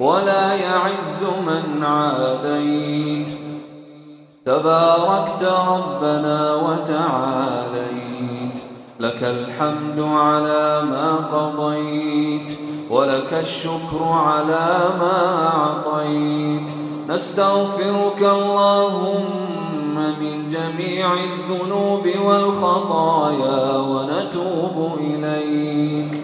ولا يعز من عاديت. تباركت ربنا وتعاليت. لك الحمد على ما قضيت ولك الشكر على ما أعطيت. نستغفرك اللهم من جميع الذنوب والخطايا ونتوب إليك.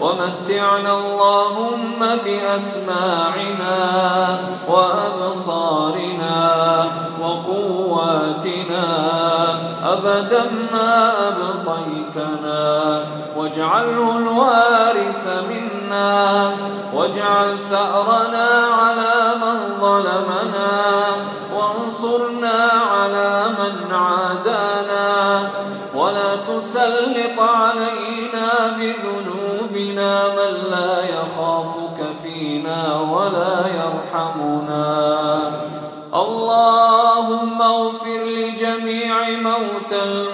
ومتعنا اللهم بأسماعنا وأبصارنا وقواتنا. أبدا ما أبقيتنا. واجعله الوارث منا. واجعل ثأرنا على من ظلمنا. وانصرنا على من عادانا. ولا تسلط علينا بذنوبنا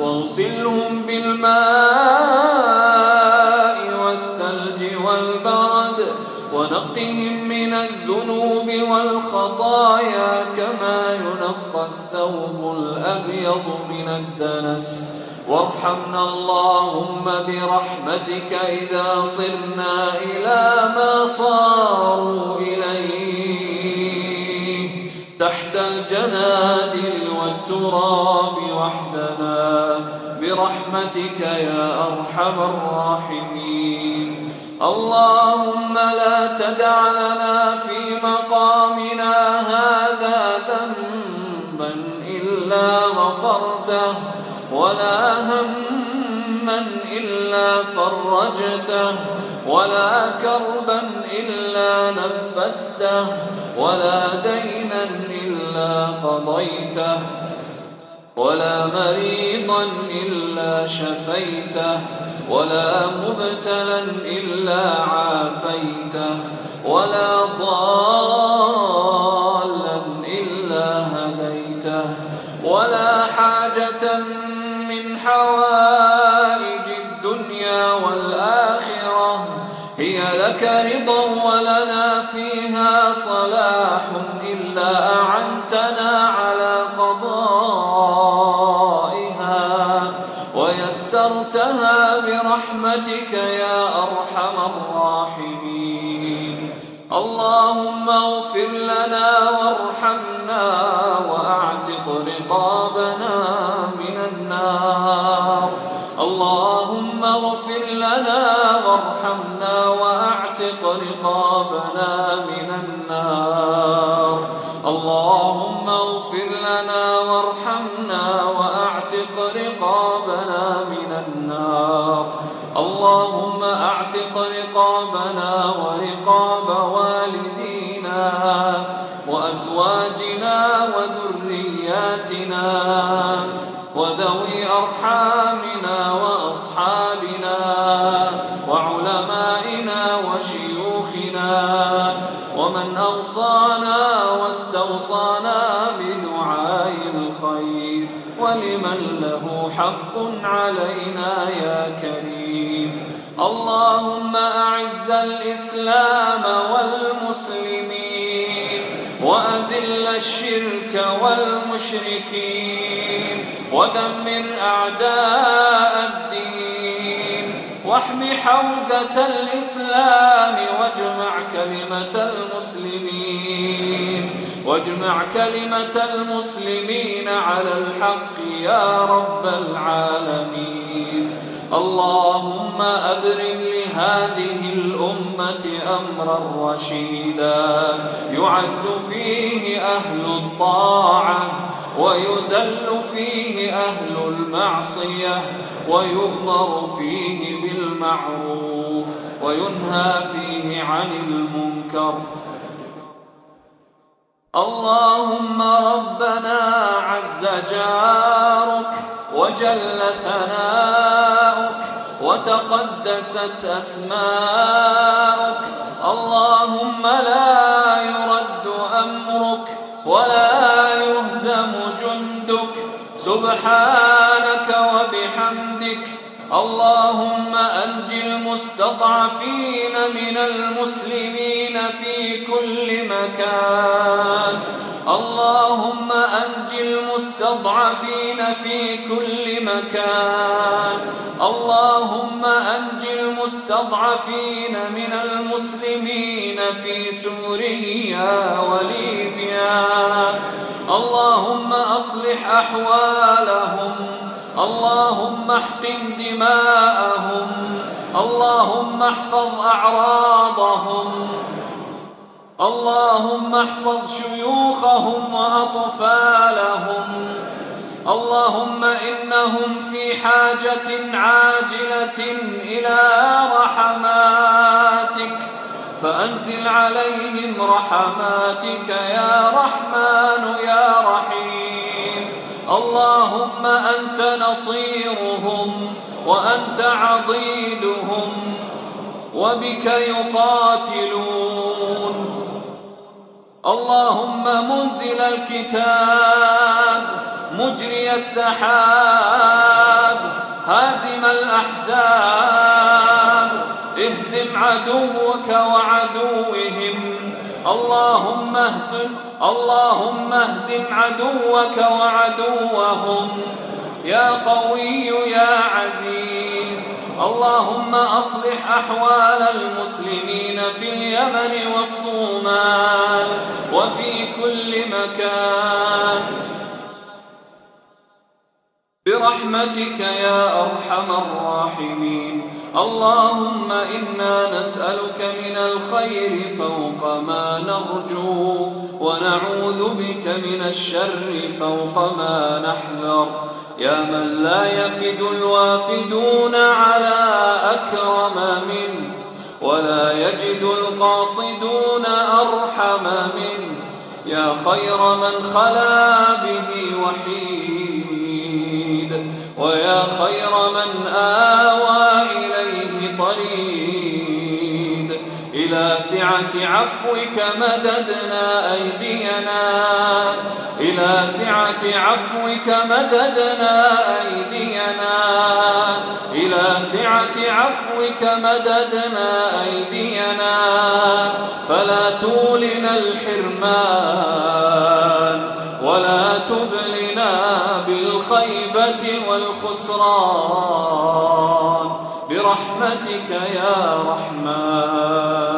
واغسلهم بالماء والثلج والبرد ونقهم من الذنوب والخطايا كما ينقى الثوب الأبيض من الدنس. وارحمنا اللهم برحمتك إذا صرنا إلى ما صاروا إليه. تحت الجنادل والتراب وحدنا برحمتك يا أرحم الراحمين. اللهم لا تدع لنا في مقامنا هذا ذنبا إلا غفرته ولا هما إلا فرجته ولا كربا إلا نفسته ولا دينا إلا قضيته ولا مريضا إلا شفيته ولا مبتلا إلا عافيته ولا ضالا والآخرة هي لك رضا ولنا فيها صلاح إلا أعنتنا على قضائها ويسرتها برحمتك يا أرحم الراحمين. اللهم اغفر لنا وارحمنا وذرياتنا وذوي أرحامنا وأصحابنا وعلمائنا وشيوخنا ومن أوصانا واستوصانا بدعاء الخير ولمن من له حق علينا يا كريم. اللهم أعز الإسلام والمسلمين وأذل الشرك والمشركين ودمر أعداء الدين واحم حوزة الإسلام واجمع كلمة المسلمين واجمع كلمة المسلمين على الحق يا رب العالمين اللهم أبرم لهذه الأمة أمرا رشيدا. يعز فيه أهل الطاعة ويذل فيه أهل المعصية ويؤمر فيه بالمعروف وينهى فيه عن المنكر. اللهم ربنا عز جارك وجل ثناؤك وتقدست أسماؤك. اللهم لا يرد أمرك ولا يهزم جندك. سبحانك وبحمدك. اللهم أنج المستضعفين من المسلمين في كل مكان. اللهم أنج المستضعفين في كل مكان. اللهم أنج المستضعفين من المسلمين في سوريا وليبيا. اللهم أصلح أحوالهم. اللهم احقن دماءهم. اللهم احفظ أعراضهم. اللهم احفظ شيوخهم وأطفالهم. اللهم إنهم في حاجة عاجلة إلى رحماتك. فأنزل عليهم رحماتك يا رحمن يا رحيم. اللهم أنت نصيرهم وأنت عضيدهم وبك يقاتلون. اللهم منزل الكتاب مجري السحاب هازم الأحزاب اهزم عدوك وعدوهم. اللهم اهزم اللهم اهزم عدوك وعدوهم. يا قوي يا عزيز. اللهم أصلح أحوال المسلمين في اليمن والصومال وفي كل مكان. برحمتك يا أرحم الراحمين. اللهم إنا نسألك من الخير فوق ما نرجو ونعوذ بك من الشر فوق ما نحذر. يا من لا يفد الوافدون على أكرم منه ولا يجد القاصدون أرحم منه يا خير من خلا به وحيد ويا خير من آوى سعة عفوك مددنا أيدينا. إلى سعة عفوك مددنا أيدينا. إلى سعة عفوك مددنا أيدينا. فلا تولنا الحرمان ولا تبلنا بالخيبة والخسران. برحمتك يا رحمن.